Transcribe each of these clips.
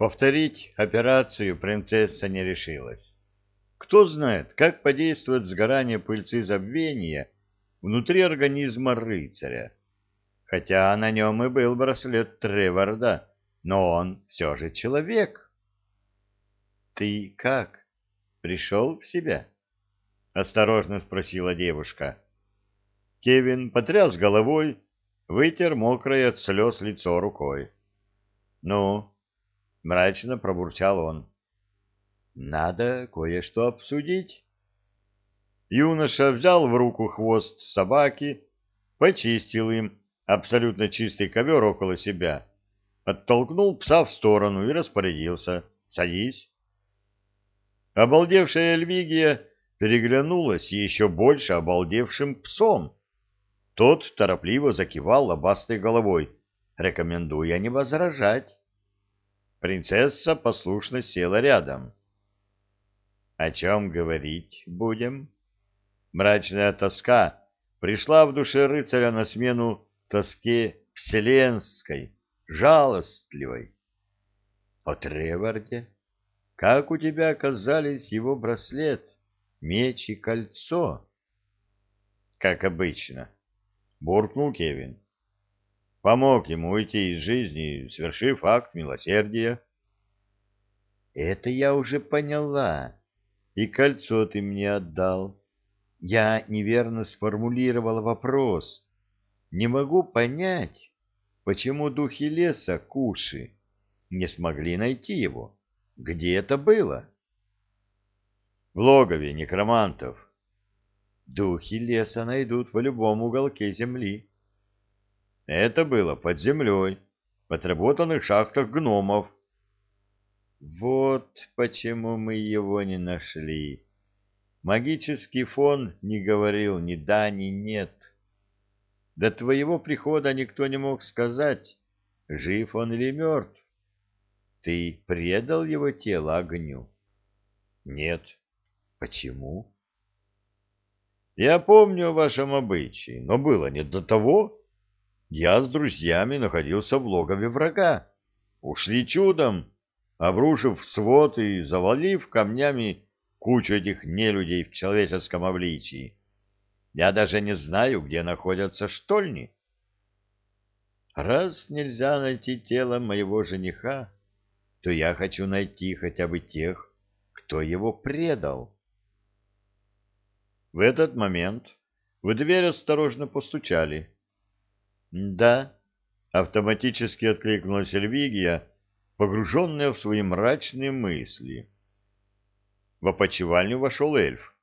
Повторить операцию принцесса не решилась. Кто знает, как подействует сгорание пыльцы забвения внутри организма рыцаря. Хотя на нем и был браслет Треварда, но он все же человек. — Ты как? Пришел в себя? — осторожно спросила девушка. Кевин потряс головой, вытер мокрое от слез лицо рукой. — Ну? — мрачно пробурчал он. Надо кое-что обсудить. Юноша взял в руку хвост собаки, почистил им абсолютно чистый ковер около себя, оттолкнул пса в сторону и распорядился. «Садись». Обалдевшая Эльвигия переглянулась еще больше обалдевшим псом. Тот торопливо закивал лобастой головой, рекомендуя не возражать. Принцесса послушно села рядом. О чем говорить будем? Мрачная тоска пришла в душе рыцаря на смену тоске вселенской, жалостливой. О Треварде, как у тебя оказались его браслет, меч и кольцо? Как обычно, буркнул Кевин. Помог ему уйти из жизни, свершив акт милосердия. Это я уже поняла и кольцо ты мне отдал. Я неверно сформулировал вопрос. Не могу понять, почему духи леса Куши не смогли найти его. Где это было? В логове некромантов. Духи леса найдут в любом уголке земли. Это было под землей, в отработанных шахтах гномов, вот почему мы его не нашли. Магический фон не говорил ни да, ни нет. До твоего прихода никто не мог сказать, жив он или мертв. Ты предал его тело огню? Нет. Почему? Я помню о вашем обычае, но было не до того. Я с друзьями находился в логове врага. Ушли чудом, обрушив свод и завалив камнями кучу этих нелюдей в человеческом обличии. Я даже не знаю, где находятся штольни. Раз нельзя найти тело моего жениха, то я хочу найти хотя бы тех, кто его предал. В этот момент в дверь осторожно постучали. «Да», — автоматически откликнулась Эльвигия, погруженная в свои мрачные мысли. В опочивальню вошел эльф.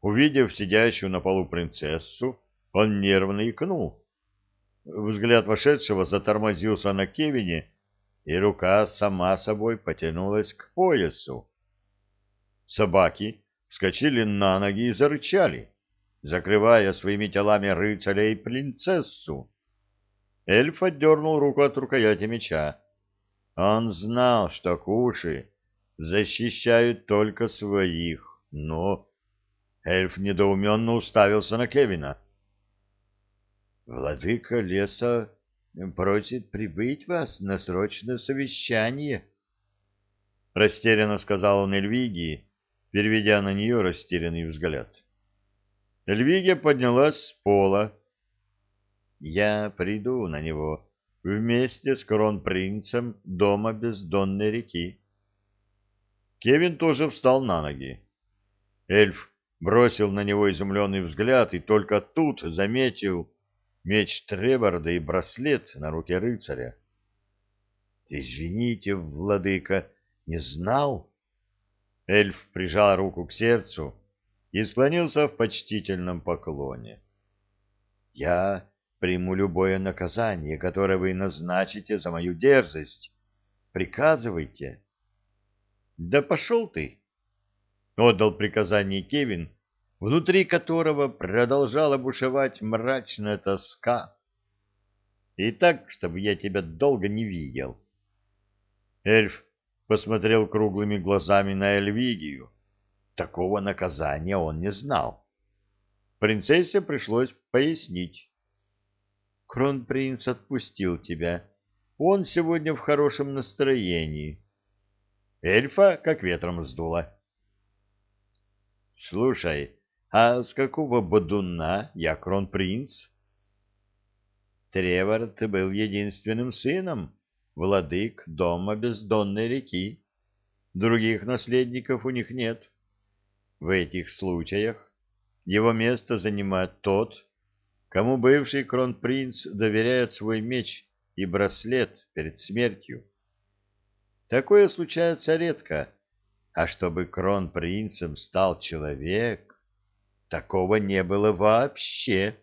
Увидев сидящую на полу принцессу, он нервно икнул. Взгляд вошедшего затормозился на Кевине, и рука сама собой потянулась к поясу. Собаки вскочили на ноги и зарычали, закрывая своими телами рыцаря и принцессу. Эльф отдернул руку от рукояти меча. Он знал, что куши защищают только своих, но... Эльф недоуменно уставился на Кевина. «Владыка леса просит прибыть вас на срочное совещание», — растерянно сказал он Эльвигии, переведя на нее растерянный взгляд. Эльвигия поднялась с пола. «Я приду на него», вместе с кронпринцем дома бездонной реки. Кевин тоже встал на ноги. Эльф бросил на него изумленный взгляд и только тут заметил меч Треварда и браслет на руке рыцаря. — Извините, владыка, не знал? Эльф прижал руку к сердцу и склонился в почтительном поклоне. — Я приму любое наказание, которое вы назначите за мою дерзость. Приказывайте. Да пошел ты! Отдал приказание Кевин, внутри которого продолжала бушевать мрачная тоска. И так, чтобы я тебя долго не видел. Эльф посмотрел круглыми глазами на Эльвигию. Такого наказания он не знал. Принцессе пришлось пояснить. Кронпринц отпустил тебя. Он сегодня в хорошем настроении. Эльфа как ветром сдуло. — Слушай, а с какого бодуна я кронпринц? Тревард был единственным сыном, владык дома бездонной реки. Других наследников у них нет. В этих случаях его место занимает тот, кому бывший кронпринц доверяет свой меч и браслет перед смертью. Такое случается редко, а чтобы кронпринцем стал человек, Такого не было вообще.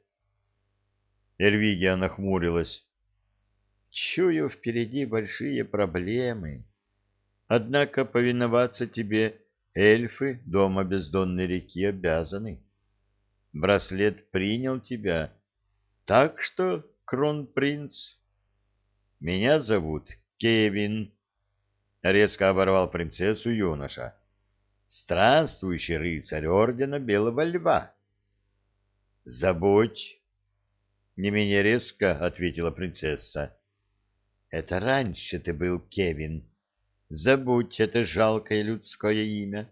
Эрвигия нахмурилась. Чую впереди большие проблемы. Однако повиноваться тебе эльфы дома бездонной реки обязаны. Браслет принял тебя. Так что, кронпринц, меня зовут Кевин. Резко оборвал принцессу юноша странствующий рыцарь ордена Белого Льва. — Забудь, — не менее резко ответила принцесса. — Это раньше ты был Кевин. Забудь это жалкое людское имя.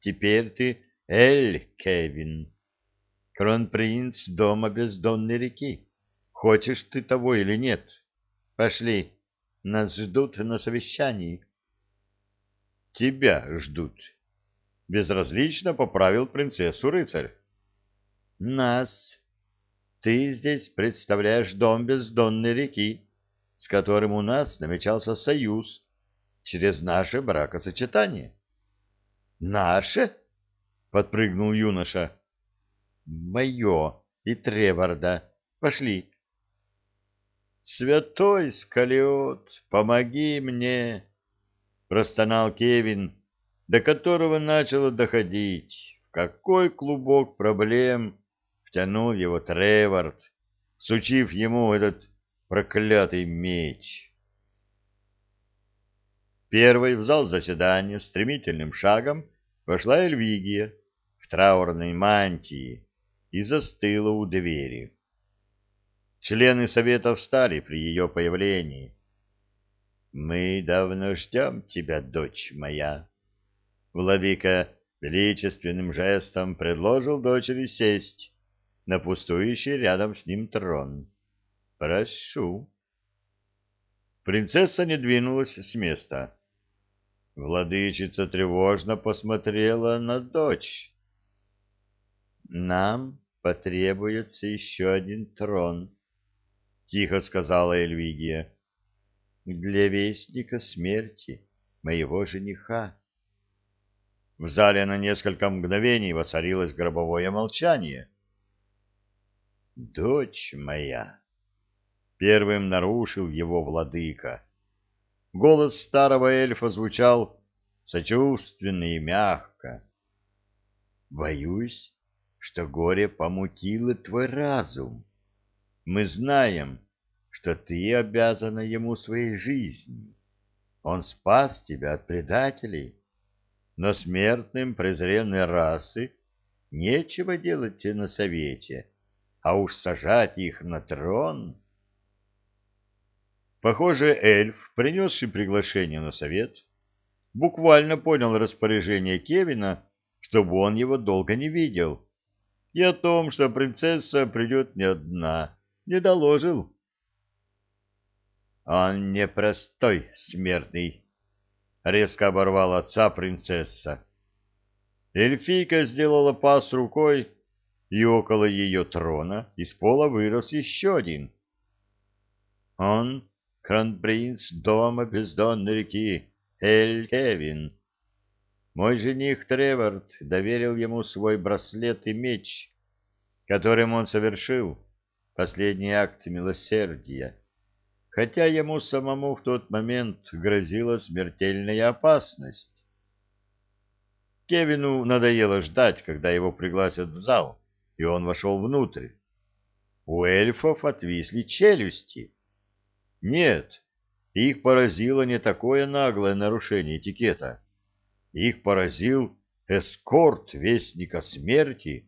Теперь ты Эль Кевин, кронпринц дома бездонной реки. Хочешь ты того или нет? Пошли, нас ждут на совещании. — Тебя ждут, Безразлично поправил принцессу рыцарь. Нас. Ты здесь представляешь дом бездонной реки, с которым у нас намечался союз через наше бракосочетание. Наше? Подпрыгнул юноша. Мое и Треварда. Пошли. Святой Скалиот, помоги мне, простонал Кевин до которого начало доходить, в какой клубок проблем втянул его Тревард, сучив ему этот проклятый меч. Первой в зал заседания стремительным шагом вошла Эльвигия в траурной мантии и застыла у двери. Члены совета встали при ее появлении. «Мы давно ждем тебя, дочь моя», Владыка величественным жестом предложил дочери сесть на пустующий рядом с ним трон. «Прошу». Принцесса не двинулась с места. Владычица тревожно посмотрела на дочь. «Нам потребуется еще один трон», — тихо сказала Эльвигия, — «для вестника смерти, моего жениха». В зале на несколько мгновений воцарилось гробовое молчание. «Дочь моя!» — первым нарушил его владыка. Голос старого эльфа звучал сочувственно и мягко. «Боюсь, что горе помутило твой разум. Мы знаем, что ты обязана ему своей жизнью. Он спас тебя от предателей» но смертным презренной расы нечего делать на совете, а уж сажать их на трон. Похоже, эльф, принесший приглашение на совет, буквально понял распоряжение Кевина, чтобы он его долго не видел, и о том, что принцесса придет не одна, не доложил. Он непростой смертный, — резко оборвал отца принцесса. Эльфийка сделала пас рукой, и около ее трона из пола вырос еще один. Он — кронпринц дома бездонной реки, Эль Кевин. Мой жених Тревард доверил ему свой браслет и меч, которым он совершил последний акт милосердия хотя ему самому в тот момент грозила смертельная опасность. Кевину надоело ждать, когда его пригласят в зал, и он вошел внутрь. У эльфов отвисли челюсти. Нет, их поразило не такое наглое нарушение этикета. Их поразил эскорт Вестника Смерти.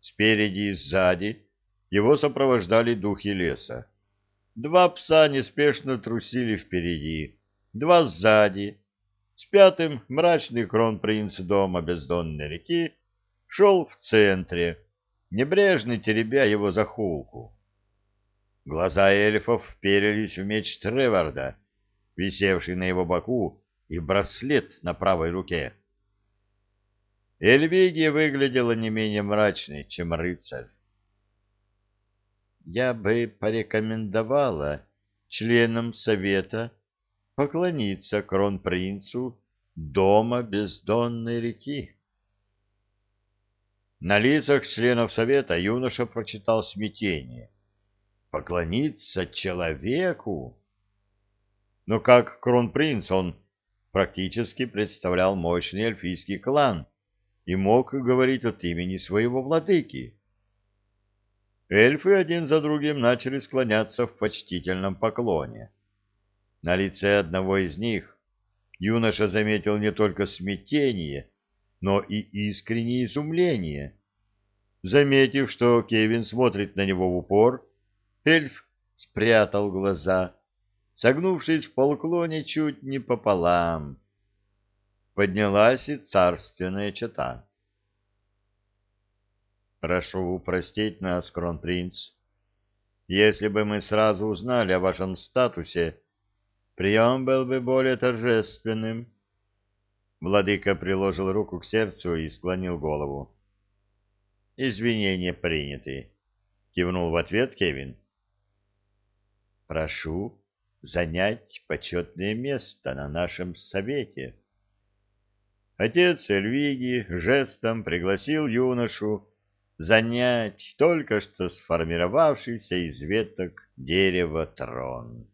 Спереди и сзади его сопровождали духи леса. Два пса неспешно трусили впереди, два сзади. С пятым мрачный кронпринц дома бездонной реки шел в центре, небрежно теребя его за холку. Глаза эльфов вперились в меч Треварда, висевший на его боку, и браслет на правой руке. Эльвигия выглядела не менее мрачной, чем рыцарь. «Я бы порекомендовала членам совета поклониться кронпринцу дома бездонной реки». На лицах членов совета юноша прочитал смятение. «Поклониться человеку?» Но как кронпринц он практически представлял мощный эльфийский клан и мог говорить от имени своего владыки. Эльфы один за другим начали склоняться в почтительном поклоне. На лице одного из них юноша заметил не только смятение, но и искреннее изумление. Заметив, что Кевин смотрит на него в упор, эльф спрятал глаза, согнувшись в полклоне чуть не пополам поднялась и царственная чета. «Прошу простить нас, кронпринц. Если бы мы сразу узнали о вашем статусе, прием был бы более торжественным». Владыка приложил руку к сердцу и склонил голову. «Извинения приняты», — кивнул в ответ Кевин. «Прошу занять почетное место на нашем совете». Отец Эльвиги жестом пригласил юношу занять только что сформировавшийся из веток дерева трон.